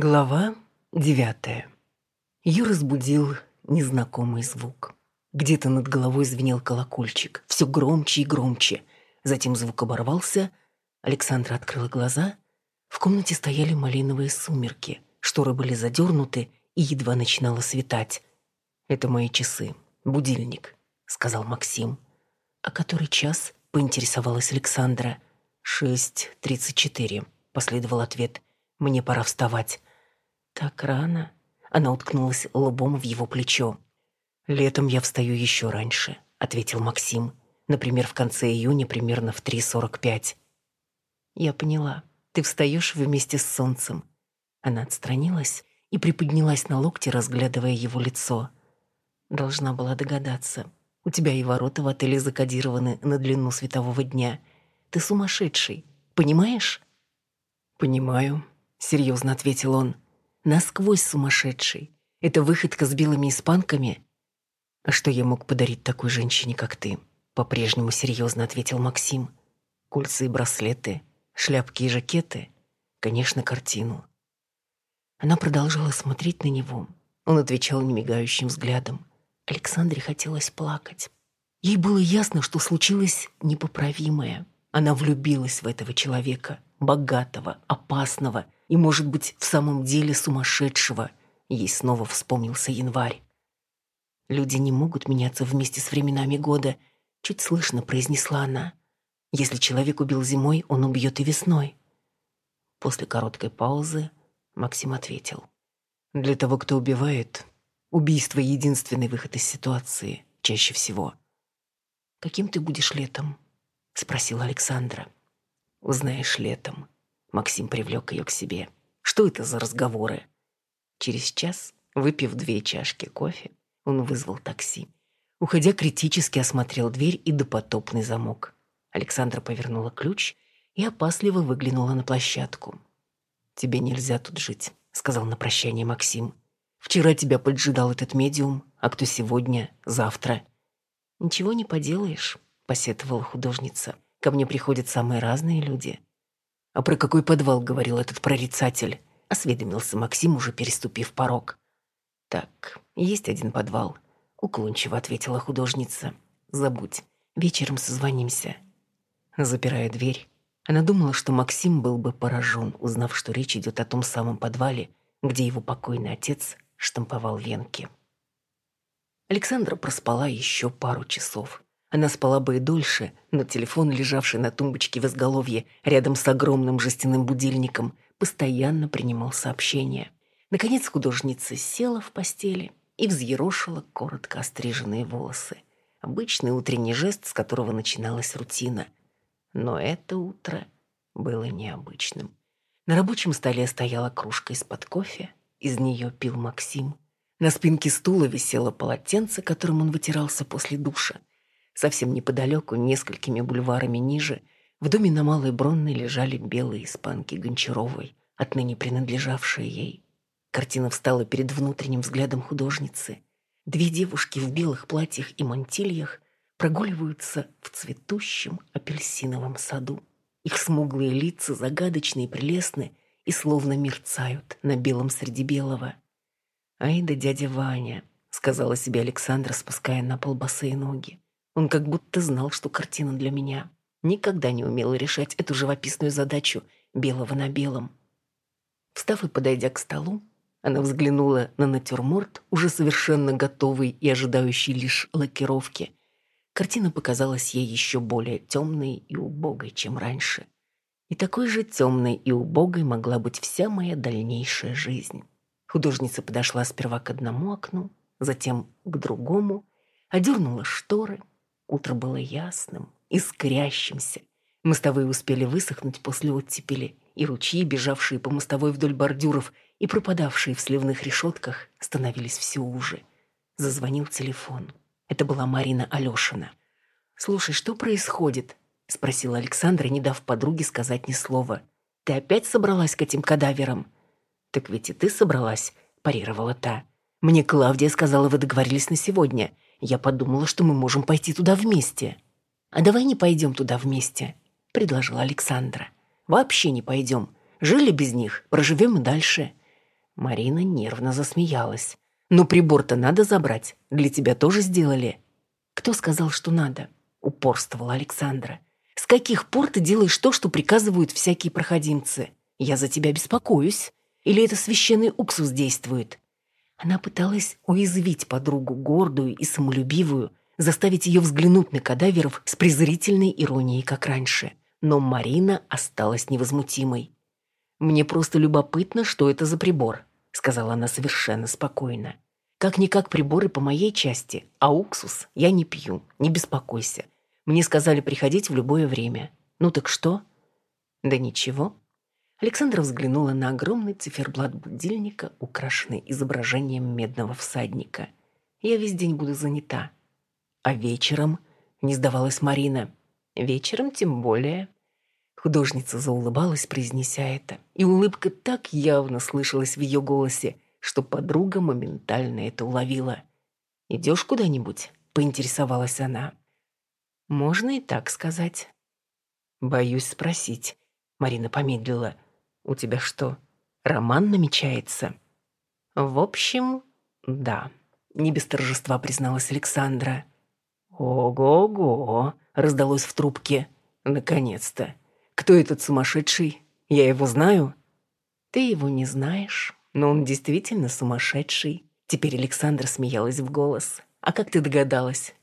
Глава девятая. Ее разбудил незнакомый звук. Где-то над головой звенел колокольчик, все громче и громче. Затем звук оборвался, Александра открыла глаза. В комнате стояли малиновые сумерки, шторы были задернуты, и едва начинало светать. «Это мои часы, будильник», — сказал Максим. «А который час?» — поинтересовалась Александра. «Шесть тридцать четыре», — последовал ответ. «Мне пора вставать». «Так рано?» Она уткнулась лбом в его плечо. «Летом я встаю еще раньше», — ответил Максим. «Например, в конце июня примерно в 3.45». «Я поняла. Ты встаешь вместе с солнцем». Она отстранилась и приподнялась на локте, разглядывая его лицо. Должна была догадаться. У тебя и ворота в отеле закодированы на длину светового дня. Ты сумасшедший, понимаешь? «Понимаю», — серьезно ответил он насквозь сумасшедший. Это выходка с белыми испанками. А что я мог подарить такой женщине, как ты? По-прежнему серьезно ответил Максим. Кольца и браслеты, шляпки и жакеты. Конечно, картину. Она продолжала смотреть на него. Он отвечал немигающим взглядом. Александре хотелось плакать. Ей было ясно, что случилось непоправимое. Она влюбилась в этого человека, богатого, опасного – и, может быть, в самом деле сумасшедшего. Ей снова вспомнился январь. «Люди не могут меняться вместе с временами года», — чуть слышно произнесла она. «Если человек убил зимой, он убьет и весной». После короткой паузы Максим ответил. «Для того, кто убивает, убийство — единственный выход из ситуации, чаще всего». «Каким ты будешь летом?» — спросила Александра. «Узнаешь летом», Максим привлек ее к себе. Что это за разговоры? Через час, выпив две чашки кофе, он вызвал такси. Уходя, критически осмотрел дверь и допотопный замок. Александра повернула ключ и опасливо выглянула на площадку. «Тебе нельзя тут жить», — сказал на прощание Максим. «Вчера тебя поджидал этот медиум, а кто сегодня, завтра?» «Ничего не поделаешь», — посетовала художница. «Ко мне приходят самые разные люди. «А про какой подвал говорил этот прорицатель?» — осведомился Максим, уже переступив порог. «Так, есть один подвал», — уклончиво ответила художница. «Забудь, вечером созвонимся». Запирая дверь, она думала, что Максим был бы поражен, узнав, что речь идет о том самом подвале, где его покойный отец штамповал венки. Александра проспала еще пару часов. Она спала бы и дольше, но телефон, лежавший на тумбочке в изголовье рядом с огромным жестяным будильником, постоянно принимал сообщения. Наконец художница села в постели и взъерошила коротко остриженные волосы. Обычный утренний жест, с которого начиналась рутина. Но это утро было необычным. На рабочем столе стояла кружка из-под кофе, из нее пил Максим. На спинке стула висело полотенце, которым он вытирался после душа. Совсем неподалеку, несколькими бульварами ниже, в доме на Малой Бронной лежали белые испанки Гончаровой, отныне принадлежавшие ей. Картина встала перед внутренним взглядом художницы. Две девушки в белых платьях и мантильях прогуливаются в цветущем апельсиновом саду. Их смуглые лица загадочны и прелестны и словно мерцают на белом среди белого. «Ай да дядя Ваня», — сказала себе Александра, спуская на пол босые ноги. Он как будто знал, что картина для меня. Никогда не умел решать эту живописную задачу белого на белом. Встав и подойдя к столу, она взглянула на натюрморт, уже совершенно готовый и ожидающий лишь лакировки. Картина показалась ей еще более темной и убогой, чем раньше. И такой же темной и убогой могла быть вся моя дальнейшая жизнь. Художница подошла сперва к одному окну, затем к другому, одернула шторы, Утро было ясным, искрящимся. Мостовые успели высохнуть после оттепели, и ручьи, бежавшие по мостовой вдоль бордюров и пропадавшие в сливных решетках, становились все уже. Зазвонил телефон. Это была Марина Алешина. «Слушай, что происходит?» — спросила Александра, не дав подруге сказать ни слова. «Ты опять собралась к этим кадаверам?» «Так ведь и ты собралась», — парировала та. «Мне Клавдия сказала, вы договорились на сегодня. Я подумала, что мы можем пойти туда вместе. А давай не пойдем туда вместе, предложила Александра. Вообще не пойдем. Жили без них, проживем и дальше. Марина нервно засмеялась. «Но прибор-то надо забрать. Для тебя тоже сделали». «Кто сказал, что надо?» — упорствовала Александра. «С каких пор ты делаешь то, что приказывают всякие проходимцы? Я за тебя беспокоюсь. Или это священный уксус действует?» Она пыталась уязвить подругу гордую и самолюбивую, заставить ее взглянуть на кадаверов с презрительной иронией, как раньше. Но Марина осталась невозмутимой. «Мне просто любопытно, что это за прибор», — сказала она совершенно спокойно. «Как-никак приборы по моей части, а уксус я не пью, не беспокойся. Мне сказали приходить в любое время. Ну так что?» «Да ничего». Александра взглянула на огромный циферблат будильника, украшенный изображением медного всадника. «Я весь день буду занята». «А вечером?» — не сдавалась Марина. «Вечером тем более». Художница заулыбалась, произнеся это, и улыбка так явно слышалась в ее голосе, что подруга моментально это уловила. «Идешь куда-нибудь?» — поинтересовалась она. «Можно и так сказать». «Боюсь спросить». Марина помедлила. «У тебя что, роман намечается?» «В общем, да», — не без торжества призналась Александра. «Ого-го!» — раздалось в трубке. «Наконец-то! Кто этот сумасшедший? Я его знаю?» «Ты его не знаешь, но он действительно сумасшедший». Теперь Александра смеялась в голос. «А как ты догадалась?»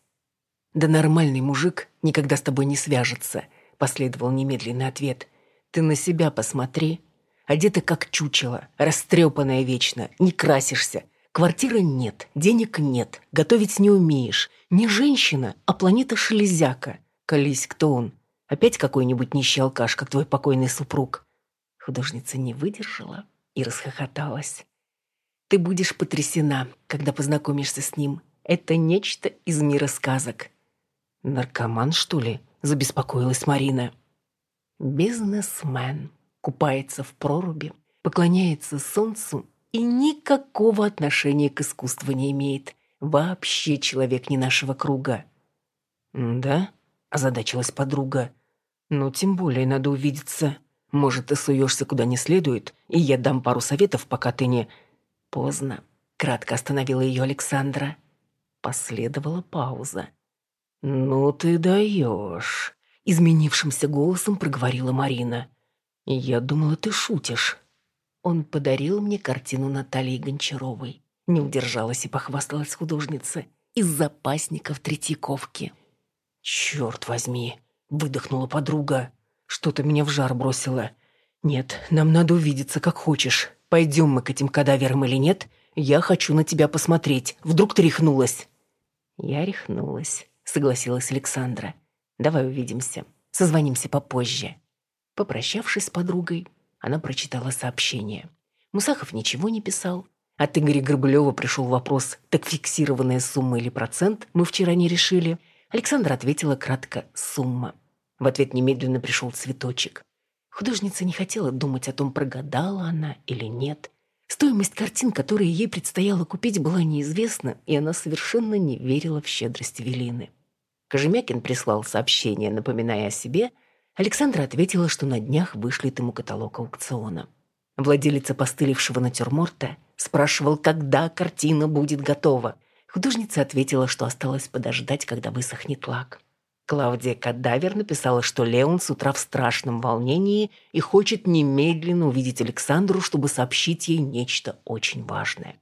«Да нормальный мужик никогда с тобой не свяжется», — последовал немедленный ответ. «Ты на себя посмотри. Одета как чучело, растрепанная вечно, не красишься. Квартиры нет, денег нет, готовить не умеешь. Не женщина, а планета Шелезяка. Колись, кто он? Опять какой-нибудь нищий алкаш, как твой покойный супруг?» Художница не выдержала и расхохоталась. «Ты будешь потрясена, когда познакомишься с ним. Это нечто из мира сказок». «Наркоман, что ли?» – забеспокоилась Марина. «Бизнесмен. Купается в проруби, поклоняется солнцу и никакого отношения к искусству не имеет. Вообще человек не нашего круга». «Да?» озадачилась подруга. «Ну, тем более надо увидеться. Может, ты суешься куда не следует, и я дам пару советов, пока ты не...» «Поздно», — кратко остановила ее Александра. Последовала пауза. «Ну ты даешь», — изменившимся голосом проговорила Марина. «Я думала, ты шутишь». Он подарил мне картину Натальи Гончаровой. Не удержалась и похвасталась художница. Из запасников Третьяковки. «Черт возьми!» — выдохнула подруга. «Что-то меня в жар бросило. Нет, нам надо увидеться, как хочешь. Пойдем мы к этим кадаверам или нет? Я хочу на тебя посмотреть. Вдруг ты рехнулась?» «Я рехнулась», — согласилась Александра. «Давай увидимся. Созвонимся попозже». Попрощавшись с подругой, она прочитала сообщение. Мусахов ничего не писал. От Игоря Горбулева пришел вопрос, так фиксированная сумма или процент мы вчера не решили — Александра ответила кратко «сумма». В ответ немедленно пришел цветочек. Художница не хотела думать о том, прогадала она или нет. Стоимость картин, которые ей предстояло купить, была неизвестна, и она совершенно не верила в щедрость Велины. Кожемякин прислал сообщение, напоминая о себе. Александра ответила, что на днях вышлет ему каталог аукциона. Владелец опостылевшего натюрморта спрашивал, когда картина будет готова. Художница ответила, что осталось подождать, когда высохнет лак. Клавдия Кадавер написала, что Леон с утра в страшном волнении и хочет немедленно увидеть Александру, чтобы сообщить ей нечто очень важное.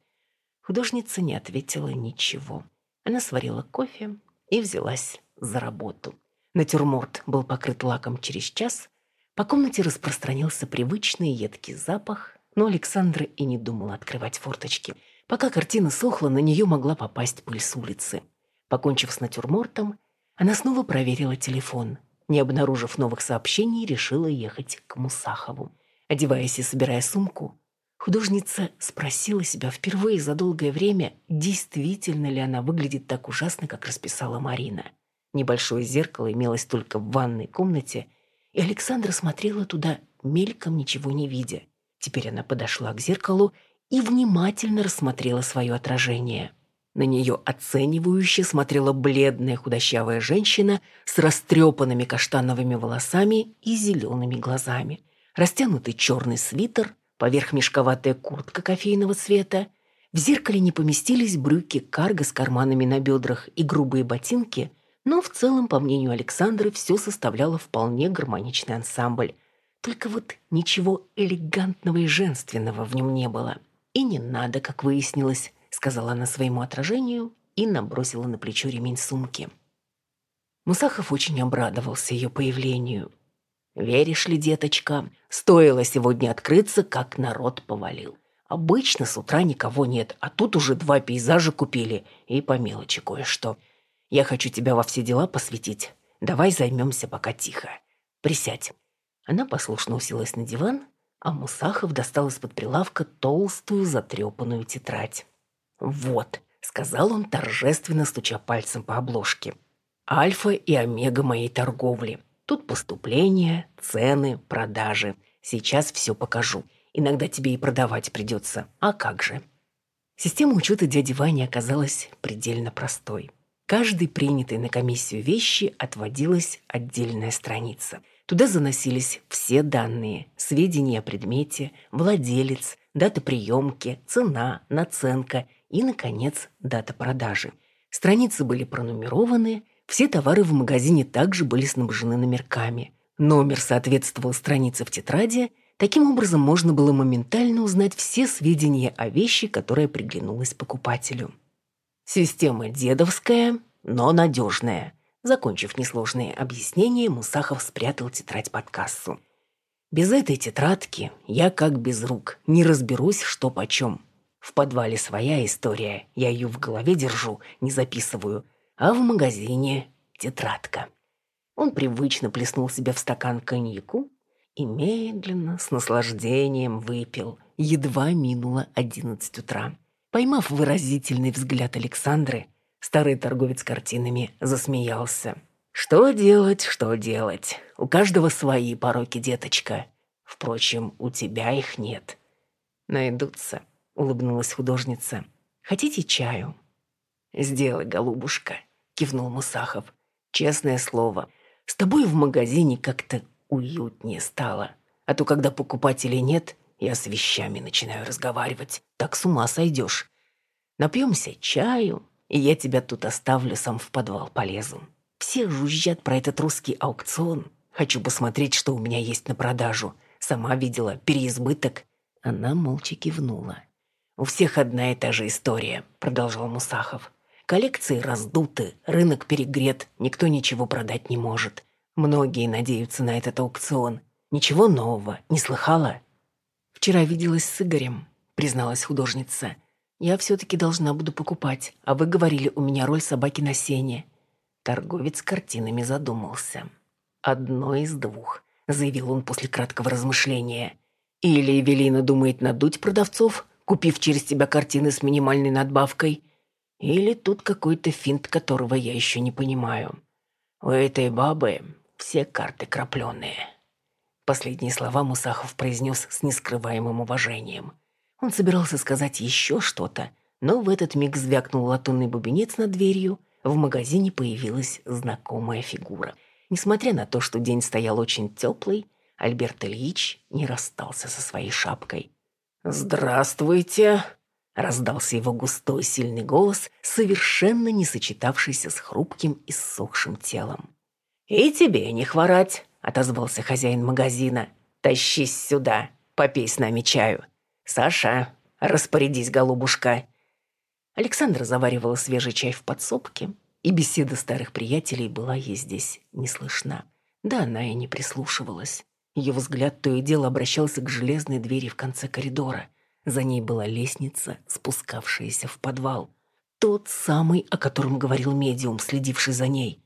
Художница не ответила ничего. Она сварила кофе и взялась за работу. Натюрморт был покрыт лаком через час. По комнате распространился привычный едкий запах, но Александра и не думала открывать форточки – Пока картина сохла, на нее могла попасть пыль с улицы. Покончив с натюрмортом, она снова проверила телефон. Не обнаружив новых сообщений, решила ехать к Мусахову. Одеваясь и собирая сумку, художница спросила себя впервые за долгое время, действительно ли она выглядит так ужасно, как расписала Марина. Небольшое зеркало имелось только в ванной комнате, и Александра смотрела туда, мельком ничего не видя. Теперь она подошла к зеркалу и внимательно рассмотрела свое отражение. На нее оценивающе смотрела бледная худощавая женщина с растрепанными каштановыми волосами и зелеными глазами. Растянутый черный свитер, поверх мешковатая куртка кофейного цвета. В зеркале не поместились брюки карго с карманами на бедрах и грубые ботинки, но в целом, по мнению Александры, все составляло вполне гармоничный ансамбль. Только вот ничего элегантного и женственного в нем не было. И не надо, как выяснилось, сказала она своему отражению и набросила на плечо ремень сумки. Мусахов очень обрадовался ее появлению. «Веришь ли, деточка, стоило сегодня открыться, как народ повалил. Обычно с утра никого нет, а тут уже два пейзажа купили и по мелочи кое-что. Я хочу тебя во все дела посвятить. Давай займемся пока тихо. Присядь». Она послушно уселась на диван, а Мусахов достал из-под прилавка толстую затрепанную тетрадь. «Вот», — сказал он, торжественно стуча пальцем по обложке. «Альфа и омега моей торговли. Тут поступления, цены, продажи. Сейчас все покажу. Иногда тебе и продавать придется. А как же?» Система учета дяди Вани оказалась предельно простой. Каждой принятой на комиссию вещи отводилась отдельная страница. Туда заносились все данные, сведения о предмете, владелец, дата приемки, цена, наценка и, наконец, дата продажи. Страницы были пронумерованы, все товары в магазине также были снабжены номерками. Номер соответствовал странице в тетради, таким образом можно было моментально узнать все сведения о вещи, которая приглянулась покупателю. Система дедовская, но надежная. Закончив несложные объяснения, Мусахов спрятал тетрадь под кассу. Без этой тетрадки я как без рук, не разберусь, что почем. В подвале своя история, я ее в голове держу, не записываю, а в магазине тетрадка. Он привычно плеснул себе в стакан коньяку и медленно, с наслаждением выпил. Едва минуло одиннадцать утра. Поймав выразительный взгляд Александры, старый торговец картинами засмеялся. «Что делать, что делать? У каждого свои пороки, деточка. Впрочем, у тебя их нет». «Найдутся», — улыбнулась художница. «Хотите чаю?» «Сделай, голубушка», — кивнул Мусахов. «Честное слово, с тобой в магазине как-то уютнее стало. А то, когда покупателей нет, я с вещами начинаю разговаривать. Так с ума сойдешь. Напьемся чаю, и я тебя тут оставлю, сам в подвал полезу. Все жужжат про этот русский аукцион. Хочу посмотреть, что у меня есть на продажу. Сама видела переизбыток». Она молча кивнула. «У всех одна и та же история», — продолжал Мусахов. «Коллекции раздуты, рынок перегрет, никто ничего продать не может. Многие надеются на этот аукцион. Ничего нового, не слыхала?» «Вчера виделась с Игорем», — призналась художница. «Я все-таки должна буду покупать, а вы говорили, у меня роль собаки на сене». Торговец картинами задумался. «Одно из двух», — заявил он после краткого размышления. «Или Эвелина думает надуть продавцов, купив через тебя картины с минимальной надбавкой. Или тут какой-то финт, которого я еще не понимаю. У этой бабы все карты крапленые». Последние слова Мусахов произнес с нескрываемым уважением. Он собирался сказать еще что-то, но в этот миг звякнул латунный бубенец над дверью, в магазине появилась знакомая фигура. Несмотря на то, что день стоял очень теплый, Альберт Ильич не расстался со своей шапкой. «Здравствуйте!» — раздался его густой сильный голос, совершенно не сочетавшийся с хрупким и ссохшим телом. «И тебе не хворать!» — отозвался хозяин магазина. «Тащись сюда, попей с нами чаю. Саша, распорядись, голубушка!» Александра заваривала свежий чай в подсобке, и беседа старых приятелей была ей здесь не слышна. Да она и не прислушивалась. Ее взгляд то и дело обращался к железной двери в конце коридора. За ней была лестница, спускавшаяся в подвал. Тот самый, о котором говорил медиум, следивший за ней.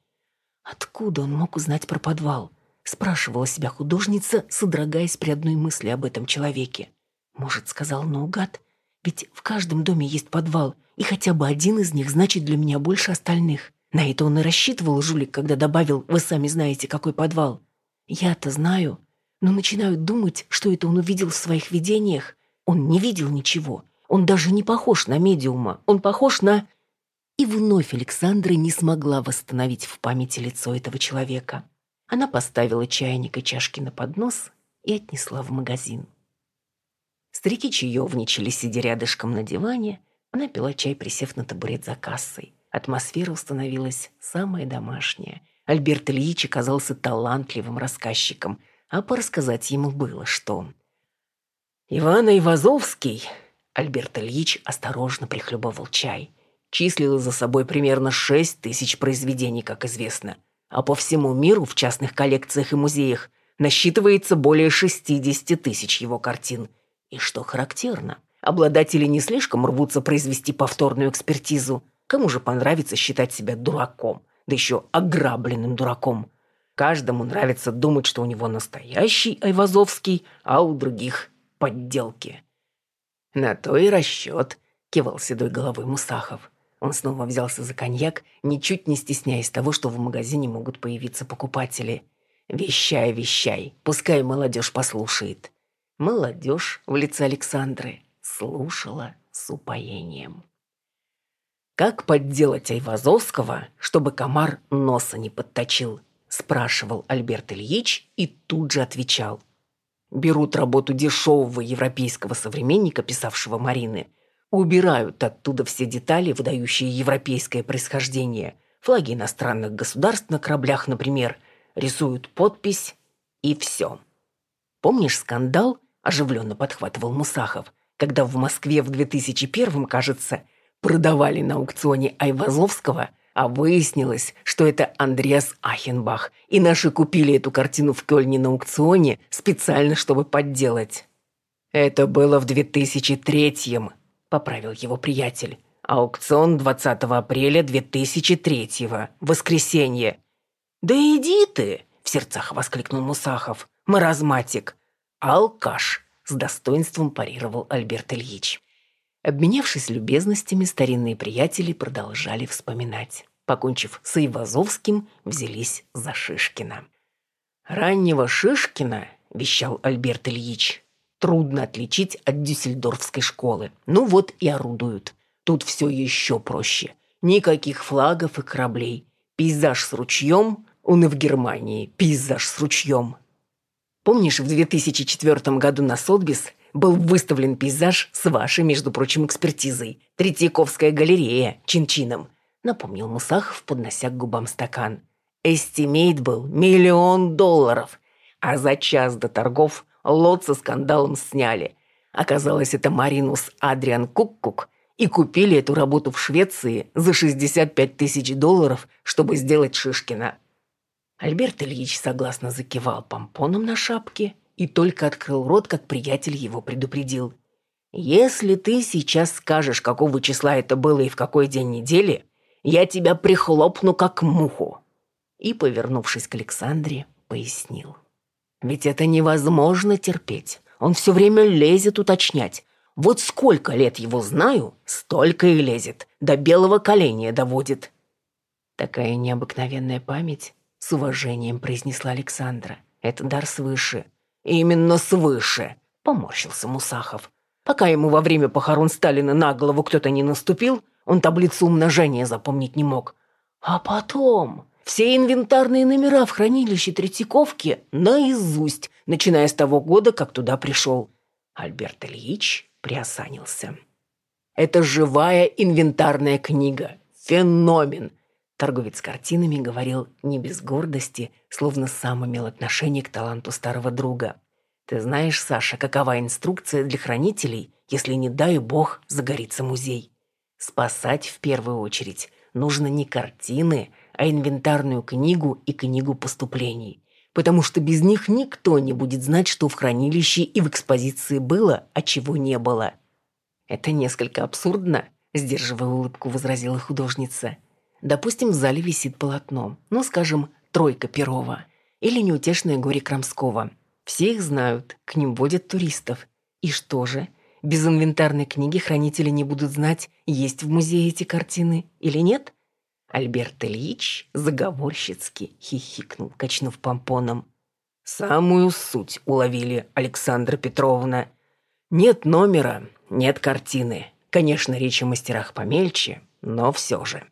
Откуда он мог узнать про подвал? Спрашивала себя художница, содрогаясь при одной мысли об этом человеке. Может, сказал наугад? Ведь в каждом доме есть подвал, и хотя бы один из них значит для меня больше остальных. На это он и рассчитывал, жулик, когда добавил «Вы сами знаете, какой подвал». Я-то знаю, но начинаю думать, что это он увидел в своих видениях. Он не видел ничего. Он даже не похож на медиума. Он похож на... И вновь Александра не смогла восстановить в памяти лицо этого человека. Она поставила чайник и чашки на поднос и отнесла в магазин. Старики чаевничали, сидя рядышком на диване. Она пила чай, присев на табурет за кассой. Атмосфера установилась самая домашняя. Альберт Ильич оказался талантливым рассказчиком, а порассказать ему было что. Иван Ивазовский, Альберт Ильич осторожно прихлебывал чай, числил за собой примерно шесть тысяч произведений, как известно, а по всему миру в частных коллекциях и музеях насчитывается более 60 тысяч его картин. И что характерно, обладатели не слишком рвутся произвести повторную экспертизу. Кому же понравится считать себя дураком, да еще ограбленным дураком? Каждому нравится думать, что у него настоящий Айвазовский, а у других – подделки. На то и расчет, кивал седой головой Мусахов. Он снова взялся за коньяк, ничуть не стесняясь того, что в магазине могут появиться покупатели. «Вещай, вещай, пускай молодежь послушает». Молодежь в лице Александры слушала с упоением. «Как подделать Айвазовского, чтобы комар носа не подточил?» – спрашивал Альберт Ильич и тут же отвечал. Берут работу дешевого европейского современника, писавшего Марины, убирают оттуда все детали, выдающие европейское происхождение, флаги иностранных государств на кораблях, например, рисуют подпись и все. Помнишь скандал, оживленно подхватывал Мусахов, когда в Москве в 2001 кажется, продавали на аукционе Айвазовского, а выяснилось, что это Андреас Ахенбах, и наши купили эту картину в Кёльне на аукционе специально, чтобы подделать. Это было в 2003-м, поправил его приятель. Аукцион 20 апреля 2003-го, воскресенье. «Да иди ты!» – в сердцах воскликнул Мусахов. «Маразматик!» «Алкаш!» – с достоинством парировал Альберт Ильич. Обменявшись любезностями, старинные приятели продолжали вспоминать. Покончив с Ивазовским, взялись за Шишкина. «Раннего Шишкина, — вещал Альберт Ильич, — трудно отличить от дюссельдорфской школы. Ну вот и орудуют. Тут все еще проще. Никаких флагов и кораблей. Пейзаж с ручьем, он и в Германии, пейзаж с ручьем. Помнишь, в 2004 году на Сотбис был выставлен пейзаж с вашей, между прочим, экспертизой. Третьяковская галерея, чин-чином», — напомнил Мусахов, поднося к губам стакан. «Эстимейт был миллион долларов, а за час до торгов лот со скандалом сняли. Оказалось, это Маринус Адриан Куккук, и купили эту работу в Швеции за 65 тысяч долларов, чтобы сделать Шишкина». Альберт Ильич согласно закивал помпоном на шапке и только открыл рот, как приятель его предупредил. «Если ты сейчас скажешь, какого числа это было и в какой день недели, я тебя прихлопну, как муху». И, повернувшись к Александре, пояснил. «Ведь это невозможно терпеть. Он все время лезет уточнять. Вот сколько лет его знаю, столько и лезет. До белого коленя доводит». «Такая необыкновенная память», — с уважением произнесла Александра. «Это дар свыше. «Именно свыше», — поморщился Мусахов. Пока ему во время похорон Сталина на голову кто-то не наступил, он таблицу умножения запомнить не мог. А потом все инвентарные номера в хранилище Третьяковки наизусть, начиная с того года, как туда пришел. Альберт Ильич приосанился. Это живая инвентарная книга. Феномен. Торговец картинами говорил не без гордости, словно сам имел отношение к таланту старого друга. «Ты знаешь, Саша, какова инструкция для хранителей, если, не дай бог, загорится музей? Спасать в первую очередь нужно не картины, а инвентарную книгу и книгу поступлений, потому что без них никто не будет знать, что в хранилище и в экспозиции было, а чего не было». «Это несколько абсурдно», – сдерживая улыбку, возразила художница – Допустим, в зале висит полотно, ну, скажем, «Тройка Перова» или «Неутешное горе Крамского». Все их знают, к ним водят туристов. И что же? Без инвентарной книги хранители не будут знать, есть в музее эти картины или нет? Альберт Ильич заговорщицки хихикнул, качнув помпоном. «Самую суть уловили, Александра Петровна. Нет номера, нет картины. Конечно, речь о мастерах помельче, но все же.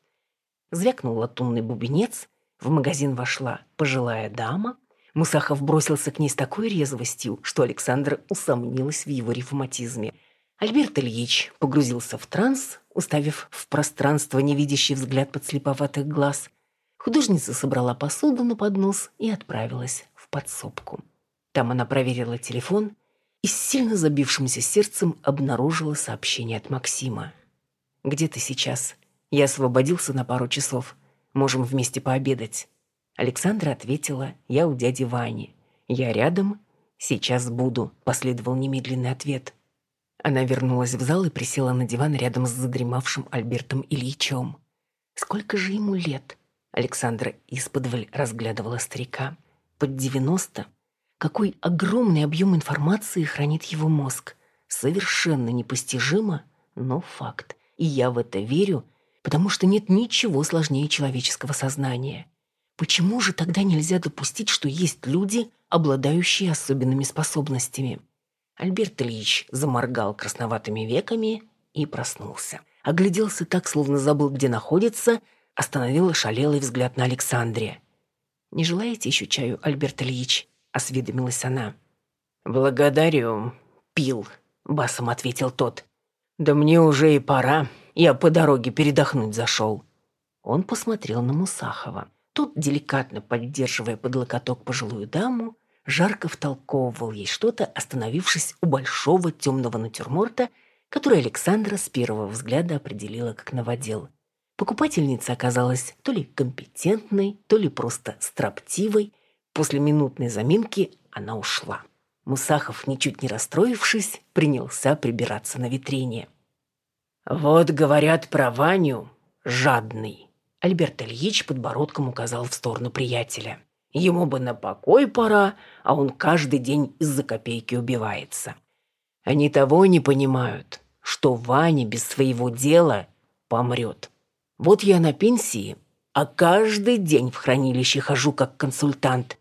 Звякнул латунный бубенец, в магазин вошла пожилая дама, Мусахов бросился к ней с такой резвостью, что Александра усомнилась в его ревматизме. Альберт Ильич погрузился в транс, уставив в пространство невидящий взгляд подслеповатых глаз. Художница собрала посуду на поднос и отправилась в подсобку. Там она проверила телефон и с сильно забившимся сердцем обнаружила сообщение от Максима. «Где ты сейчас? Я освободился на пару часов. Можем вместе пообедать». Александра ответила, «Я у дяди Вани. Я рядом. Сейчас буду», — последовал немедленный ответ. Она вернулась в зал и присела на диван рядом с задремавшим Альбертом Ильичем. «Сколько же ему лет?» Александра исподволь разглядывала старика. «Под девяносто?» Какой огромный объем информации хранит его мозг. Совершенно непостижимо, но факт. И я в это верю, потому что нет ничего сложнее человеческого сознания. Почему же тогда нельзя допустить, что есть люди, обладающие особенными способностями? Альберт Ильич заморгал красноватыми веками и проснулся. Огляделся так, словно забыл, где находится, остановил шалелый взгляд на Александре. «Не желаете еще чаю, Альберт Ильич?» – осведомилась она. «Благодарю, пил», – басом ответил тот. «Да мне уже и пора. Я по дороге передохнуть зашел». Он посмотрел на Мусахова. Тот, деликатно поддерживая под локоток пожилую даму, жарко втолковывал ей что-то, остановившись у большого темного натюрморта, который Александра с первого взгляда определила как новодел. Покупательница оказалась то ли компетентной, то ли просто строптивой. После минутной заминки она ушла. Мусахов, ничуть не расстроившись, принялся прибираться на витрине. «Вот, говорят про Ваню, жадный. Альберт Ильич подбородком указал в сторону приятеля. Ему бы на покой пора, а он каждый день из-за копейки убивается. Они того не понимают, что Ваня без своего дела помрет. Вот я на пенсии, а каждый день в хранилище хожу как консультант.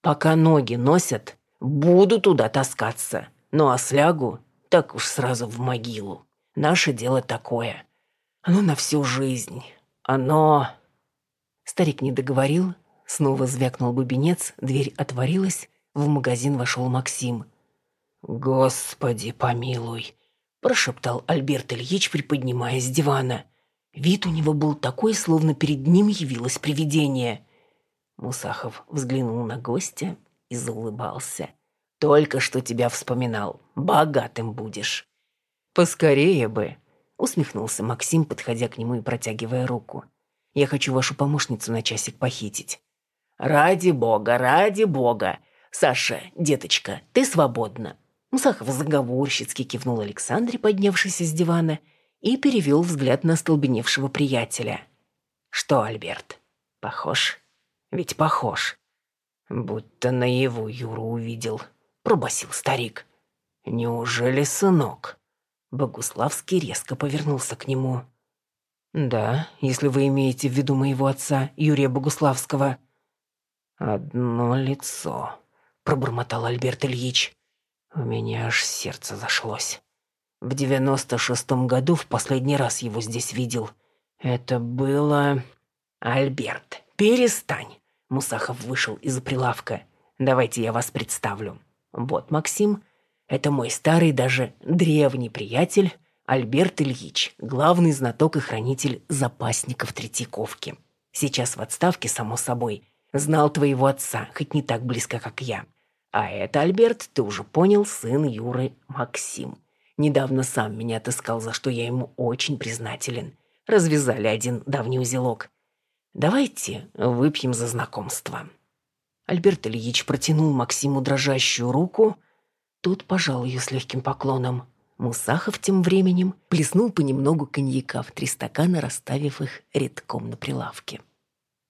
Пока ноги носят, буду туда таскаться. Ну а слягу, так уж сразу в могилу. Наше дело такое. Оно на всю жизнь. Оно...» Старик не договорил, снова звякнул бубенец, дверь отворилась, в магазин вошел Максим. «Господи, помилуй!» – прошептал Альберт Ильич, приподнимаясь с дивана. Вид у него был такой, словно перед ним явилось привидение. Мусахов взглянул на гостя и заулыбался. «Только что тебя вспоминал. Богатым будешь». «Поскорее бы!» Усмехнулся Максим, подходя к нему и протягивая руку. «Я хочу вашу помощницу на часик похитить». «Ради бога, ради бога! Саша, деточка, ты свободна!» Мусахов заговорщицки кивнул Александре, поднявшись с дивана, и перевел взгляд на столбеневшего приятеля. «Что, Альберт, похож? Ведь похож!» «Будто наяву Юру увидел», — пробасил старик. «Неужели сынок?» Богуславский резко повернулся к нему. «Да, если вы имеете в виду моего отца, Юрия Богуславского». «Одно лицо», — пробормотал Альберт Ильич. У меня аж сердце зашлось. В девяносто шестом году в последний раз его здесь видел. Это было... «Альберт, перестань!» Мусахов вышел из прилавка. «Давайте я вас представлю. Вот Максим, это мой старый, даже древний приятель Альберт Ильич, главный знаток и хранитель запасников Третьяковки. Сейчас в отставке, само собой. Знал твоего отца, хоть не так близко, как я. А это, Альберт, ты уже понял, сын Юры Максим. Недавно сам меня отыскал, за что я ему очень признателен. Развязали один давний узелок. Давайте выпьем за знакомство. Альберт Ильич протянул Максиму дрожащую руку – тот пожал ее с легким поклоном. Мусахов тем временем плеснул понемногу коньяка в три стакана, расставив их редком на прилавке.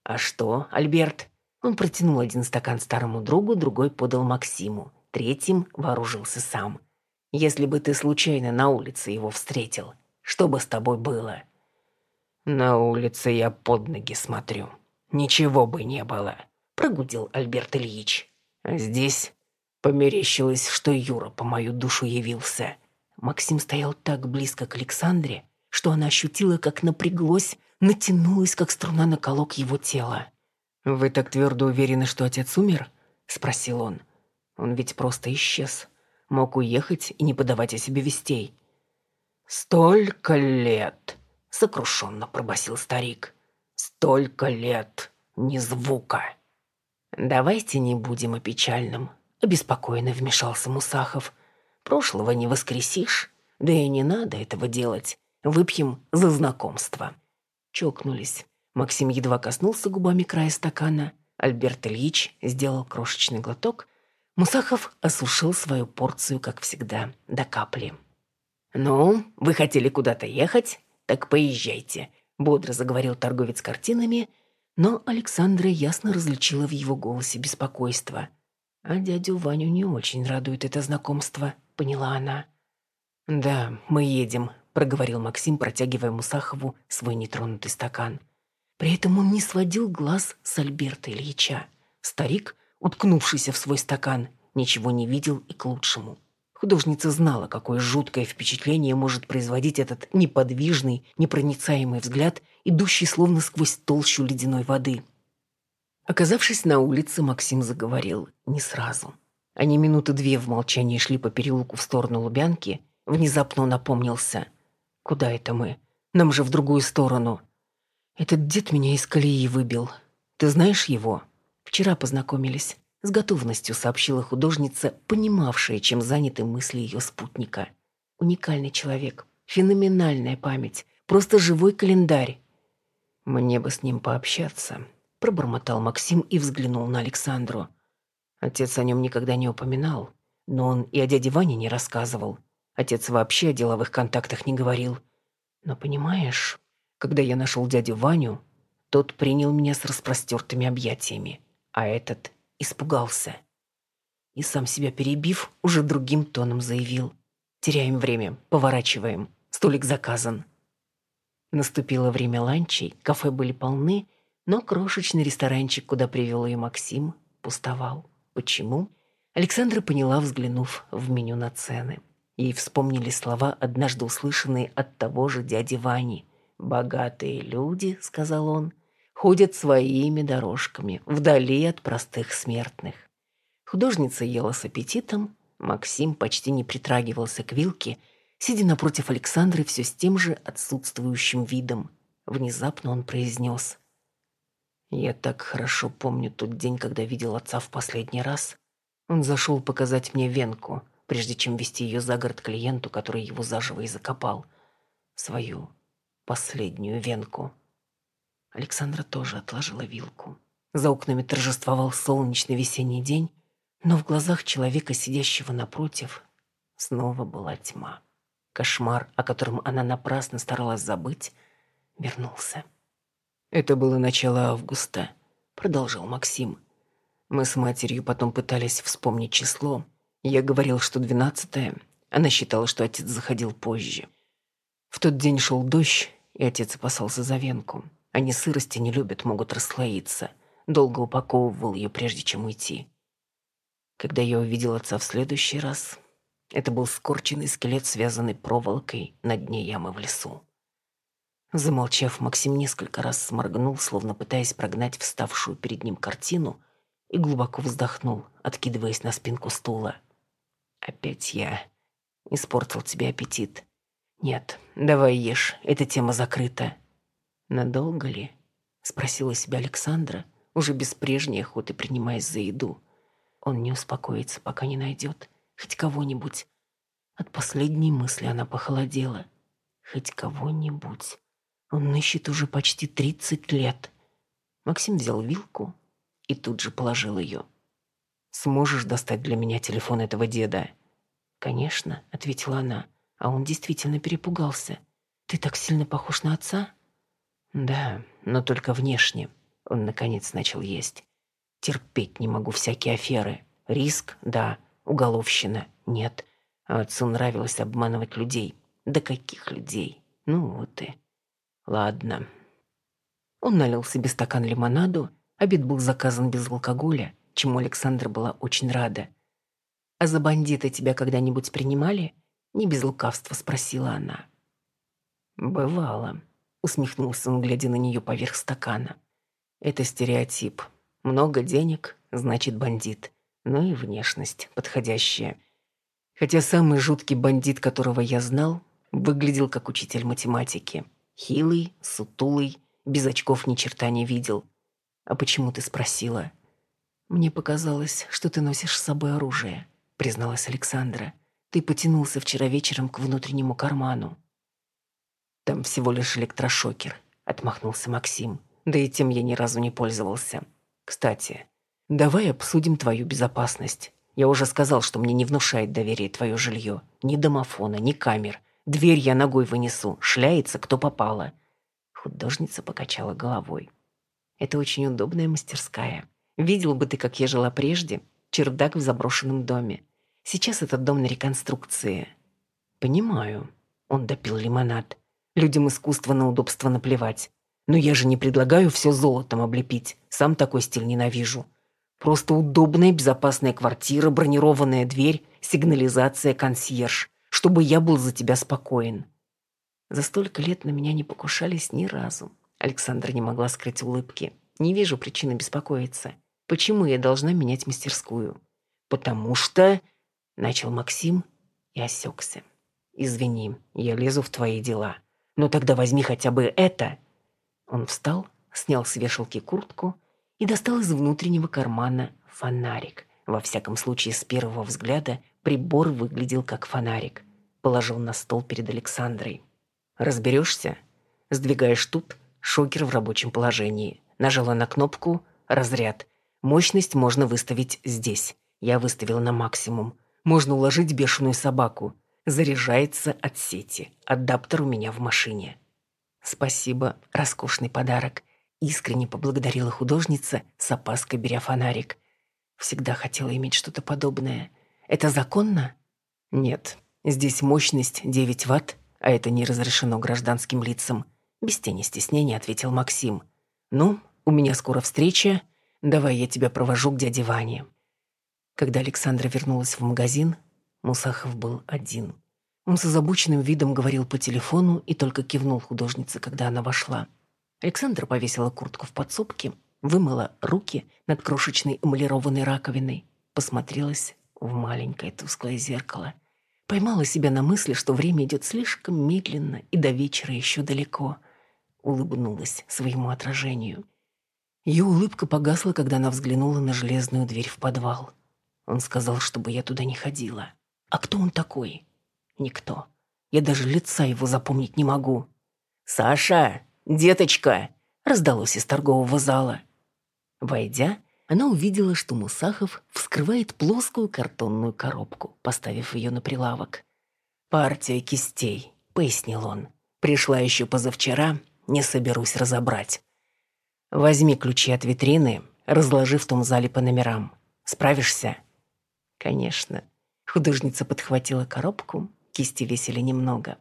«А что, Альберт?» Он протянул один стакан старому другу, другой подал Максиму, третьим вооружился сам. «Если бы ты случайно на улице его встретил, что бы с тобой было?» «На улице я под ноги смотрю. Ничего бы не было», — прогудел Альберт Ильич. «А здесь Померещилось, что Юра по мою душу явился. Максим стоял так близко к Александре, что она ощутила, как напряглось, натянулась, как струна на колок его тела. «Вы так твердо уверены, что отец умер?» спросил он. Он ведь просто исчез. Мог уехать и не подавать о себе вестей. «Столько лет!» — сокрушенно пробасил старик. «Столько лет! Ни звука!» «Давайте не будем о печальном», — обеспокоенно вмешался Мусахов. «Прошлого не воскресишь, да и не надо этого делать. Выпьем за знакомство». Чокнулись. Максим едва коснулся губами края стакана. Альберт Ильич сделал крошечный глоток. Мусахов осушил свою порцию, как всегда, до капли. «Ну, вы хотели куда-то ехать? Так поезжайте», — бодро заговорил торговец картинами, но Александра ясно различила в его голосе беспокойство. А дядю Ваню не очень радует это знакомство, поняла она. «Да, мы едем», — проговорил Максим, протягивая Мусахову свой нетронутый стакан. При этом он не сводил глаз с Альберта Ильича. Старик, уткнувшийся в свой стакан, ничего не видел и к лучшему. Художница знала, какое жуткое впечатление может производить этот неподвижный, непроницаемый взгляд, идущий словно сквозь толщу ледяной воды. Оказавшись на улице, Максим заговорил не сразу. Они минуты две в молчании шли по переулку в сторону Лубянки. Внезапно он опомнился. «Куда это мы? Нам же в другую сторону». «Этот дед меня из колеи выбил. Ты знаешь его?» «Вчера познакомились. С готовностью сообщила художница, понимавшая, чем заняты мысли ее спутника. Уникальный человек, феноменальная память, просто живой календарь. «Мне бы с ним пообщаться», — пробормотал Максим и взглянул на Александру. Отец о нем никогда не упоминал, но он и о дяде Ване не рассказывал. Отец вообще о деловых контактах не говорил. Но понимаешь, когда я нашел дядю Ваню, тот принял меня с распростертыми объятиями, а этот испугался. И сам себя перебив, уже другим тоном заявил. «Теряем время, поворачиваем. Столик заказан». Наступило время ланчей, кафе были полны, но крошечный ресторанчик, куда привел ее Максим, пустовал. Почему? Александра поняла, взглянув в меню на цены. Ей вспомнили слова, однажды услышанные от того же дяди Вани. «Богатые люди», — сказал он, ходят своими дорожками, вдали от простых смертных. Художница ела с аппетитом, Максим почти не притрагивался к вилке, сидя напротив Александры все с тем же отсутствующим видом. Внезапно он произнес. «Я так хорошо помню тот день, когда видел отца в последний раз. Он зашел показать мне венку, прежде чем вести ее за город клиенту, который его заживо и закопал. Свою последнюю венку». Александра тоже отложила вилку. За окнами торжествовал солнечный весенний день, но в глазах человека, сидящего напротив, снова была тьма. Кошмар, о котором она напрасно старалась забыть, вернулся. «Это было начало августа», — продолжал Максим. «Мы с матерью потом пытались вспомнить число. Я говорил, что двенадцатое. Она считала, что отец заходил позже. В тот день шел дождь, и отец опасался за венку. Они сырости не любят, могут расслоиться. Долго упаковывал ее, прежде чем уйти. Когда я увидел отца в следующий раз, это был скорченный скелет, связанный проволокой на дне ямы в лесу. Замолчав, Максим несколько раз сморгнул, словно пытаясь прогнать вставшую перед ним картину, и глубоко вздохнул, откидываясь на спинку стула. «Опять я испортил тебе аппетит. Нет, давай ешь, эта тема закрыта. «Надолго ли?» — спросила себя Александра, уже без прежней охоты принимаясь за еду. Он не успокоится, пока не найдет хоть кого-нибудь. От последней мысли она похолодела. Хоть кого-нибудь. Он ищет уже почти тридцать лет. Максим взял вилку и тут же положил ее. «Сможешь достать для меня телефон этого деда?» «Конечно», — ответила она, а он действительно перепугался. «Ты так сильно похож на отца?» Да, но только внешне. Он, наконец, начал есть. Терпеть не могу всякие аферы. Риск – да. Уголовщина – нет. А отцу нравилось обманывать людей. Да каких людей? Ну вот и... Ладно. Он налил себе стакан лимонаду. Обед был заказан без алкоголя, чему Александра была очень рада. «А за бандита тебя когда-нибудь принимали?» Не без лукавства спросила она. «Бывало», усмехнулся он, глядя на нее поверх стакана. Это стереотип. Много денег – значит бандит. но и внешность подходящая. Хотя самый жуткий бандит, которого я знал, выглядел как учитель математики. Хилый, сутулый, без очков ни черта не видел. «А почему ты спросила?» «Мне показалось, что ты носишь с собой оружие», — призналась Александра. «Ты потянулся вчера вечером к внутреннему карману». «Там всего лишь электрошокер», — отмахнулся Максим. «Да и тем я ни разу не пользовался. Кстати, давай обсудим твою безопасность. Я уже сказал, что мне не внушает доверие твое жилье. Ни домофона, ни камер. Дверь я ногой вынесу, шляется кто попало». Художница покачала головой. «Это очень удобная мастерская. Видел бы ты, как я жила прежде. Чердак в заброшенном доме. Сейчас этот дом на реконструкции». «Понимаю». Он допил лимонад. Людям искусства на удобство наплевать. Но я же не предлагаю все золотом облепить. Сам такой стиль ненавижу. Просто удобная, безопасная квартира, бронированная дверь, сигнализация, консьерж. Чтобы я был за тебя спокоен. За столько лет на меня не покушались ни разу. Александра не могла скрыть улыбки. Не вижу причины беспокоиться. Почему я должна менять мастерскую? Потому что... Начал Максим и осекся. Извини, я лезу в твои дела. «Ну тогда возьми хотя бы это». Он встал, снял с вешалки куртку и достал из внутреннего кармана фонарик. Во всяком случае, с первого взгляда прибор выглядел как фонарик. Положил на стол перед Александрой. «Разберешься?» Сдвигаешь тут, шокер в рабочем положении. Нажала на кнопку «Разряд». Мощность можно выставить здесь. Я выставил на максимум. Можно уложить бешеную собаку заряжается от сети. Адаптер у меня в машине. Спасибо, роскошный подарок. Искренне поблагодарила художница, с опаской беря фонарик. Всегда хотела иметь что-то подобное. Это законно? Нет. Здесь мощность 9 ватт, а это не разрешено гражданским лицам. Без тени стеснения ответил Максим. Ну, у меня скоро встреча. Давай я тебя провожу к дяде Ване. Когда Александра вернулась в магазин, Мусахов был один. Он с озабоченным видом говорил по телефону и только кивнул художнице, когда она вошла. Александра повесила куртку в подсобке, вымыла руки над крошечной эмалированной раковиной, посмотрелась в маленькое тусклое зеркало. Поймала себя на мысли, что время идет слишком медленно и до вечера еще далеко. Улыбнулась своему отражению. Ее улыбка погасла, когда она взглянула на железную дверь в подвал. Он сказал, чтобы я туда не ходила. А кто он такой? Никто. Я даже лица его запомнить не могу. «Саша! Деточка!» раздалось из торгового зала. Войдя, она увидела, что Мусахов вскрывает плоскую картонную коробку, поставив ее на прилавок. «Партия кистей», — пояснил он. «Пришла еще позавчера, не соберусь разобрать. Возьми ключи от витрины, разложи в том зале по номерам. Справишься?» «Конечно». Художница подхватила коробку, кисти весили немного.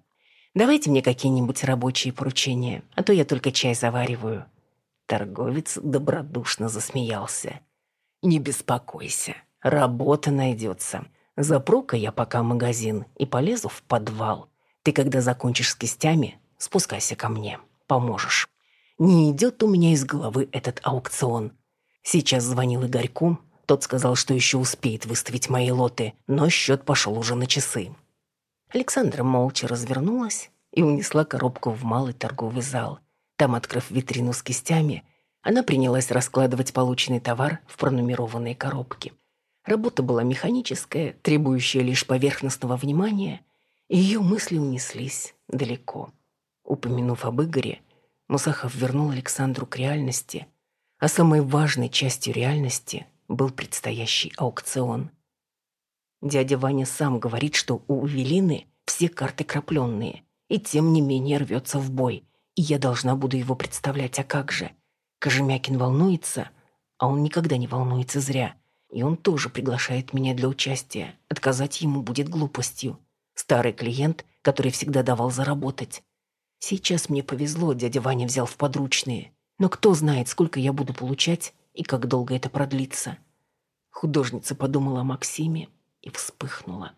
«Давайте мне какие-нибудь рабочие поручения, а то я только чай завариваю». Торговец добродушно засмеялся. «Не беспокойся, работа найдется. Запру-ка я пока магазин и полезу в подвал. Ты, когда закончишь с кистями, спускайся ко мне, поможешь. Не идет у меня из головы этот аукцион. Сейчас звонил Игорьку, тот сказал, что еще успеет выставить мои лоты, но счет пошел уже на часы. Александра молча развернулась и унесла коробку в малый торговый зал. Там, открыв витрину с кистями, она принялась раскладывать полученный товар в пронумерованные коробки. Работа была механическая, требующая лишь поверхностного внимания, и ее мысли унеслись далеко. Упомянув об Игоре, Мусахов вернул Александру к реальности, а самой важной частью реальности был предстоящий аукцион. Дядя Ваня сам говорит, что у Велины все карты крапленные, и тем не менее рвется в бой, и я должна буду его представлять, а как же? Кожемякин волнуется, а он никогда не волнуется зря, и он тоже приглашает меня для участия. Отказать ему будет глупостью. Старый клиент, который всегда давал заработать. Сейчас мне повезло, дядя Ваня взял в подручные, но кто знает, сколько я буду получать и как долго это продлится. Художница подумала о Максиме и вспыхнула.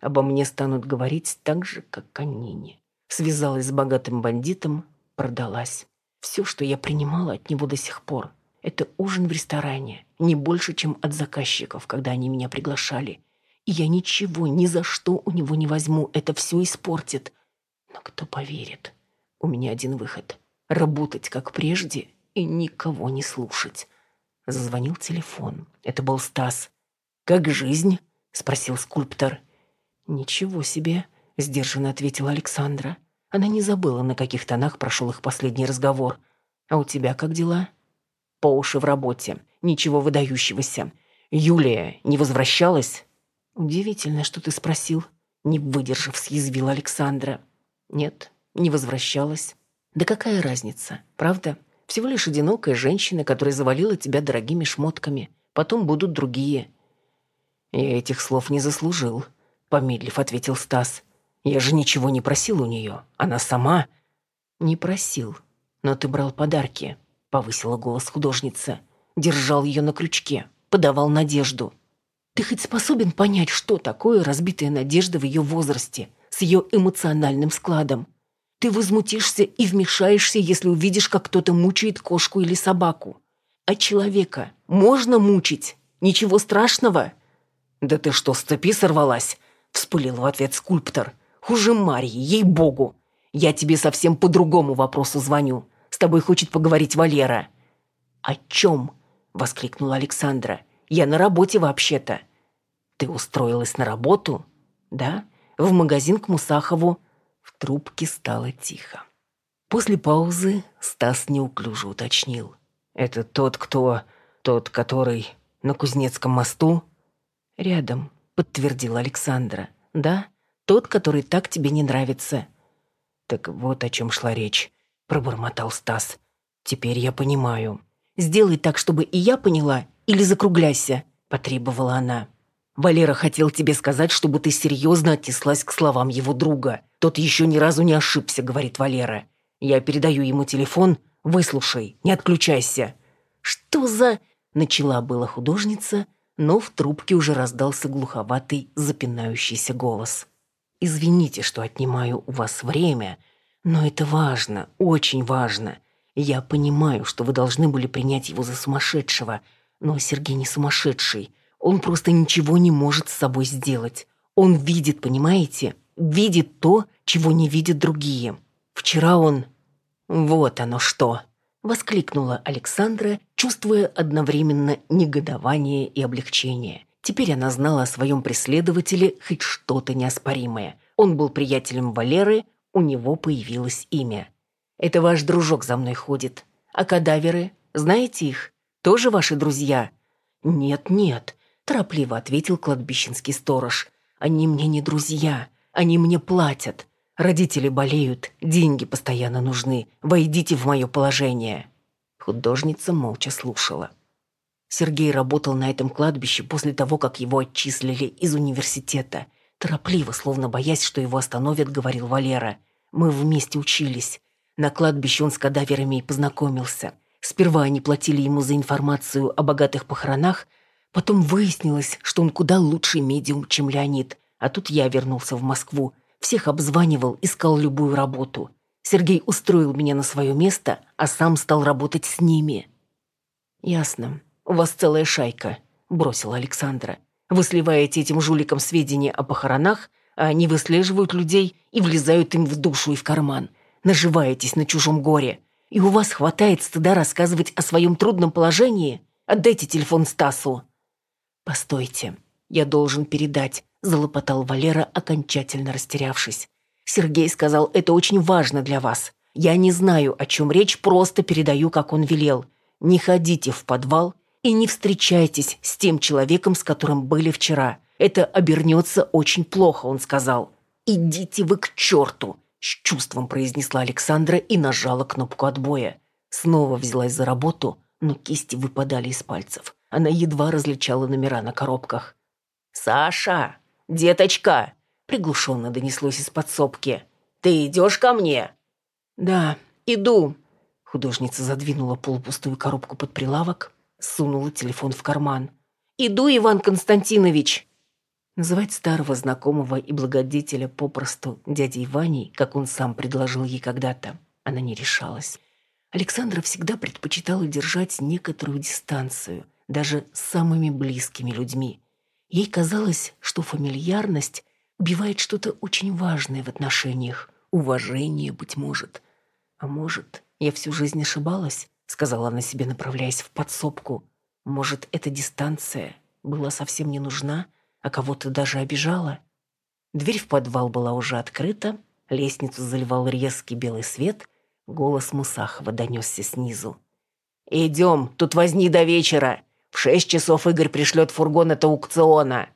Обо мне станут говорить так же, как о Нине. Связалась с богатым бандитом, продалась. Все, что я принимала от него до сих пор. Это ужин в ресторане, не больше, чем от заказчиков, когда они меня приглашали. И я ничего, ни за что у него не возьму, это все испортит. Но кто поверит? У меня один выход — работать как прежде и никого не слушать. Зазвонил телефон. Это был Стас. «Как жизнь?» — спросил скульптор. «Ничего себе», — сдержанно ответила Александра. Она не забыла, на каких тонах прошел их последний разговор. «А у тебя как дела?» «По уши в работе. Ничего выдающегося. Юлия не возвращалась?» «Удивительно, что ты спросил», — не выдержав, съязвила Александра. «Нет, не возвращалась. Да какая разница, правда? Всего лишь одинокая женщина, которая завалила тебя дорогими шмотками. Потом будут другие». «Я этих слов не заслужил», — помедлив ответил Стас. «Я же ничего не просил у нее. Она сама...» «Не просил. Но ты брал подарки», — повысила голос художница. «Держал ее на крючке, подавал надежду». Ты хоть способен понять, что такое разбитая надежда в ее возрасте, с ее эмоциональным складом? Ты возмутишься и вмешаешься, если увидишь, как кто-то мучает кошку или собаку. А человека можно мучить? Ничего страшного? «Да ты что, с цепи сорвалась?» — вспылил в ответ скульптор. «Хуже Марьи, ей-богу! Я тебе совсем по другому вопросу звоню. С тобой хочет поговорить Валера». «О чем?» — воскликнула Александра. Я на работе вообще-то». «Ты устроилась на работу?» «Да, в магазин к Мусахову». В трубке стало тихо. После паузы Стас неуклюже уточнил. «Это тот, кто... тот, который на Кузнецком мосту?» «Рядом», — подтвердила Александра. «Да, тот, который так тебе не нравится». «Так вот о чем шла речь», — пробормотал Стас. «Теперь я понимаю». «Сделай так, чтобы и я поняла, или закругляйся», — потребовала она. «Валера хотел тебе сказать, чтобы ты серьезно отнеслась к словам его друга. Тот еще ни разу не ошибся», — говорит Валера. «Я передаю ему телефон. Выслушай, не отключайся». «Что за...» — начала была художница, но в трубке уже раздался глуховатый, запинающийся голос. «Извините, что отнимаю у вас время, но это важно, очень важно. Я понимаю, что вы должны были принять его за сумасшедшего, — но Сергей не сумасшедший. Он просто ничего не может с собой сделать. Он видит, понимаете? Видит то, чего не видят другие. Вчера он... Вот оно что! Воскликнула Александра, чувствуя одновременно негодование и облегчение. Теперь она знала о своем преследователе хоть что-то неоспоримое. Он был приятелем Валеры, у него появилось имя. «Это ваш дружок за мной ходит. А кадаверы? Знаете их? Тоже ваши друзья?» «Нет-нет», – торопливо ответил кладбищенский сторож. «Они мне не друзья. Они мне платят. Родители болеют, деньги постоянно нужны. Войдите в мое положение». Художница молча слушала. Сергей работал на этом кладбище после того, как его отчислили из университета. Торопливо, словно боясь, что его остановят, говорил Валера. «Мы вместе учились. На кладбище он с кадаверами и познакомился. Сперва они платили ему за информацию о богатых похоронах, потом выяснилось, что он куда лучший медиум, чем Леонид. А тут я вернулся в Москву, всех обзванивал, искал любую работу. Сергей устроил меня на свое место, а сам стал работать с ними. «Ясно. У вас целая шайка», — бросила Александра. «Вы сливаете этим жуликам сведения о похоронах, а они выслеживают людей и влезают им в душу и в карман. Наживаетесь на чужом горе. И у вас хватает стыда рассказывать о своем трудном положении? Отдайте телефон Стасу». «Постойте, я должен передать», – залопотал Валера, окончательно растерявшись. «Сергей сказал, это очень важно для вас. Я не знаю, о чем речь, просто передаю, как он велел. Не ходите в подвал и не встречайтесь с тем человеком, с которым были вчера. Это обернется очень плохо», – он сказал. «Идите вы к черту! С чувством произнесла Александра и нажала кнопку отбоя. Снова взялась за работу, но кисти выпадали из пальцев. Она едва различала номера на коробках. «Саша! Деточка!» Приглушенно донеслось из подсобки. «Ты идешь ко мне?» «Да, иду». Художница задвинула полупустую коробку под прилавок, сунула телефон в карман. «Иду, Иван Константинович!» Называть старого знакомого и благодетеля попросту дядей Ваней, как он сам предложил ей когда-то, она не решалась. Александра всегда предпочитала держать некоторую дистанцию, даже с самыми близкими людьми. Ей казалось, что фамильярность убивает что-то очень важное в отношениях, уважение, быть может. А может, я всю жизнь ошибалась, сказала она себе, направляясь в подсобку. Может, эта дистанция была совсем не нужна, а кого-то даже обижала? Дверь в подвал была уже открыта, лестницу заливал резкий белый свет, голос Мусахова донесся снизу. «Идем, тут возни до вечера. В шесть часов Игорь пришлет фургон от аукциона».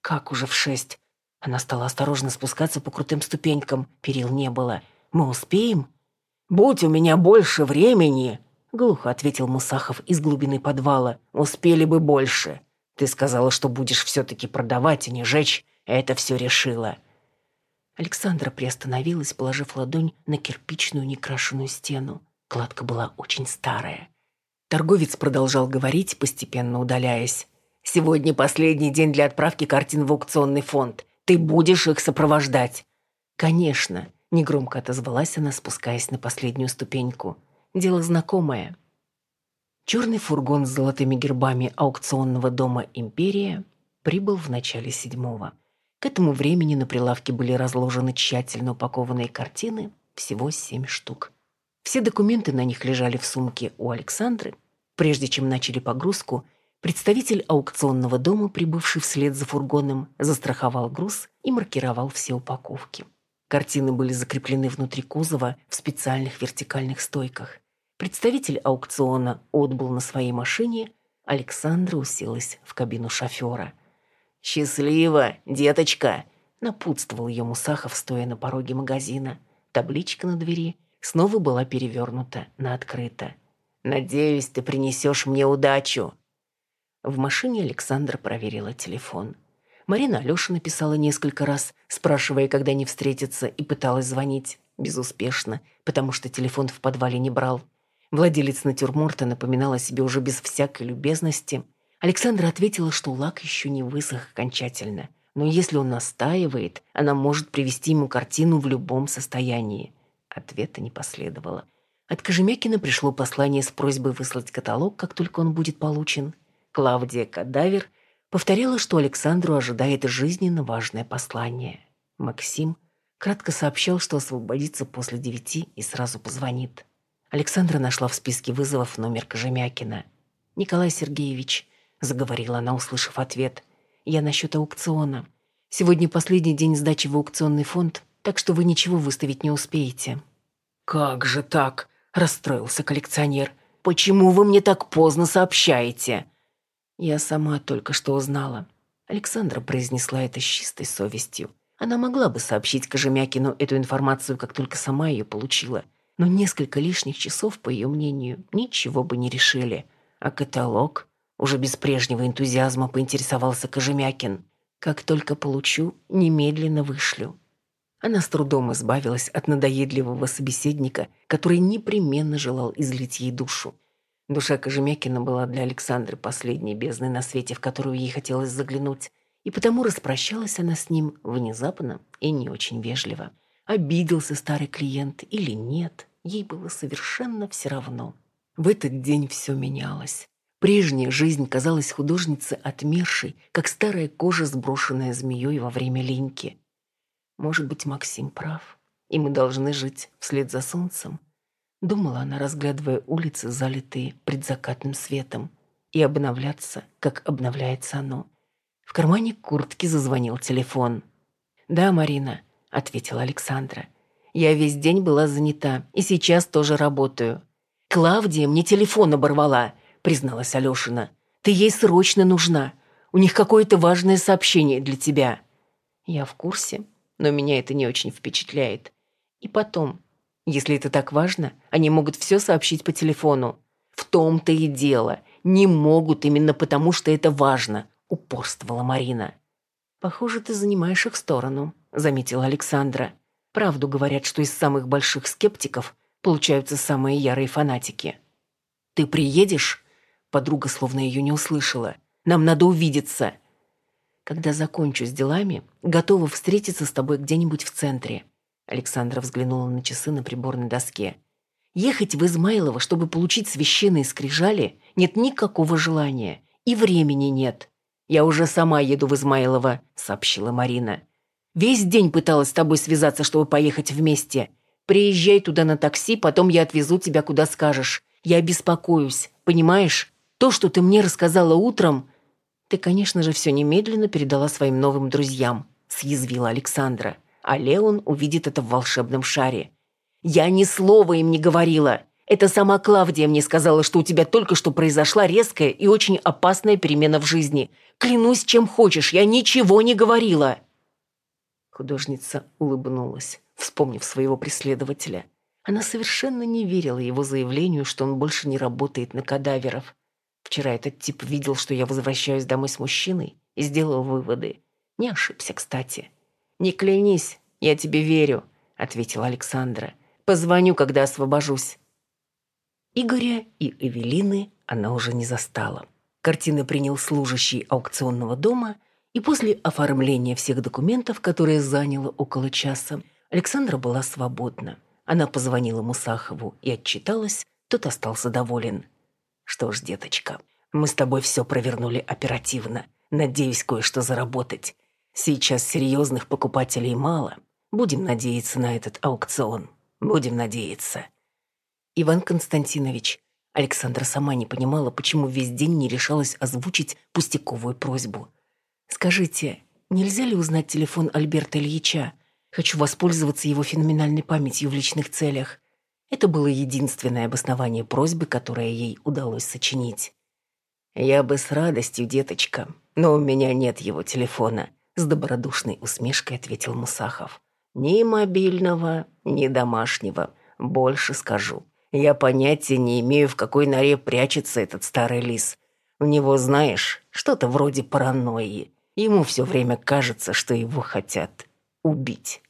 «Как уже в шесть?» Она стала осторожно спускаться по крутым ступенькам. Перил не было. «Мы успеем?» «Будь у меня больше времени!» Глухо ответил Мусахов из глубины подвала. «Успели бы больше. Ты сказала, что будешь все-таки продавать, а не жечь. Это все решила». Александра приостановилась, положив ладонь на кирпичную некрашенную стену. Кладка была очень старая. Торговец продолжал говорить, постепенно удаляясь. «Сегодня последний день для отправки картин в аукционный фонд. Ты будешь их сопровождать». «Конечно», — негромко отозвалась она, спускаясь на последнюю ступеньку. «Дело знакомое». Черный фургон с золотыми гербами аукционного дома «Империя» прибыл в начале седьмого. К этому времени на прилавке были разложены тщательно упакованные картины, всего семь штук. Все документы на них лежали в сумке у Александры. Прежде чем начали погрузку, представитель аукционного дома, прибывший вслед за фургоном, застраховал груз и маркировал все упаковки. Картины были закреплены внутри кузова в специальных вертикальных стойках. Представитель аукциона отбыл на своей машине, Александра уселась в кабину шофера – «Счастливо, деточка!» — напутствовал ее Мусахов, стоя на пороге магазина. Табличка на двери снова была перевернута на открыто. «Надеюсь, ты принесешь мне удачу!» В машине Александра проверила телефон. Марина Алеша написала несколько раз, спрашивая, когда они встретятся, и пыталась звонить. Безуспешно, потому что телефон в подвале не брал. Владелец натюрморта напоминала себе уже без всякой любезности – Александра ответила, что лак еще не высох окончательно, но если он настаивает, она может привести ему картину в любом состоянии. Ответа не последовало. От Кожемякина пришло послание с просьбой выслать каталог, как только он будет получен. Клавдия Кадавер повторяла, что Александру ожидает жизненно важное послание. Максим кратко сообщал, что освободится после девяти и сразу позвонит. Александра нашла в списке вызовов номер Кожемякина. «Николай Сергеевич, заговорила она, услышав ответ. «Я насчет аукциона. Сегодня последний день сдачи в аукционный фонд, так что вы ничего выставить не успеете». «Как же так?» – расстроился коллекционер. «Почему вы мне так поздно сообщаете?» «Я сама только что узнала». Александра произнесла это с чистой совестью. Она могла бы сообщить Кожемякину эту информацию, как только сама ее получила. Но несколько лишних часов, по ее мнению, ничего бы не решили. А каталог? Уже без прежнего энтузиазма поинтересовался Кожемякин. «Как только получу, немедленно вышлю». Она с трудом избавилась от надоедливого собеседника, который непременно желал излить ей душу. Душа Кожемякина была для Александры последней бездной на свете, в которую ей хотелось заглянуть, и потому распрощалась она с ним внезапно и не очень вежливо. Обиделся старый клиент или нет, ей было совершенно все равно. В этот день все менялось. Прежняя жизнь казалась художнице отмершей, как старая кожа, сброшенная змеей во время линьки. Может быть, Максим прав, и мы должны жить вслед за солнцем. Думала она, разглядывая улицы, залитые предзакатным светом, и обновляться, как обновляется оно. В кармане куртки зазвонил телефон. «Да, Марина», — ответила Александра. «Я весь день была занята, и сейчас тоже работаю. Клавдия мне телефон оборвала призналась Алешина. «Ты ей срочно нужна. У них какое-то важное сообщение для тебя». «Я в курсе, но меня это не очень впечатляет. И потом, если это так важно, они могут все сообщить по телефону. В том-то и дело. Не могут именно потому, что это важно», — упорствовала Марина. «Похоже, ты занимаешь их сторону», — заметила Александра. «Правду говорят, что из самых больших скептиков получаются самые ярые фанатики». «Ты приедешь?» Подруга словно ее не услышала. «Нам надо увидеться!» «Когда закончу с делами, готова встретиться с тобой где-нибудь в центре». Александра взглянула на часы на приборной доске. Ехать в Измайлово, чтобы получить священные скрижали, нет никакого желания. И времени нет. «Я уже сама еду в Измайлово», — сообщила Марина. «Весь день пыталась с тобой связаться, чтобы поехать вместе. Приезжай туда на такси, потом я отвезу тебя куда скажешь. Я беспокоюсь, понимаешь? То, что ты мне рассказала утром...» «Ты, конечно же, все немедленно передала своим новым друзьям», — съязвила Александра. «А Леон увидит это в волшебном шаре. «Я ни слова им не говорила. Это сама Клавдия мне сказала, что у тебя только что произошла резкая и очень опасная перемена в жизни. Клянусь, чем хочешь, я ничего не говорила». Художница улыбнулась, вспомнив своего преследователя. Она совершенно не верила его заявлению, что он больше не работает на кадаверов. Вчера этот тип видел, что я возвращаюсь домой с мужчиной, и сделал выводы. Не ошибся, кстати. «Не клянись, я тебе верю», — ответила Александра. Позвоню, когда освобожусь». Игоря и Эвелины она уже не застала. Картины принял служащий аукционного дома, и после оформления всех документов, которые заняло около часа, Александра была свободна. Она позвонила Мусахову и отчиталась, тот остался доволен. «Что ж, деточка, мы с тобой все провернули оперативно. Надеюсь кое-что заработать. Сейчас серьезных покупателей мало. Будем надеяться на этот аукцион». Будем надеяться. Иван Константинович, Александра сама не понимала, почему весь день не решалась озвучить пустяковую просьбу. «Скажите, нельзя ли узнать телефон Альберта Ильича? Хочу воспользоваться его феноменальной памятью в личных целях». Это было единственное обоснование просьбы, которое ей удалось сочинить. «Я бы с радостью, деточка, но у меня нет его телефона», с добродушной усмешкой ответил Мусахов. Ни мобильного, ни домашнего. Больше скажу. Я понятия не имею, в какой норе прячется этот старый лис. У него, знаешь, что-то вроде паранойи. Ему все время кажется, что его хотят убить.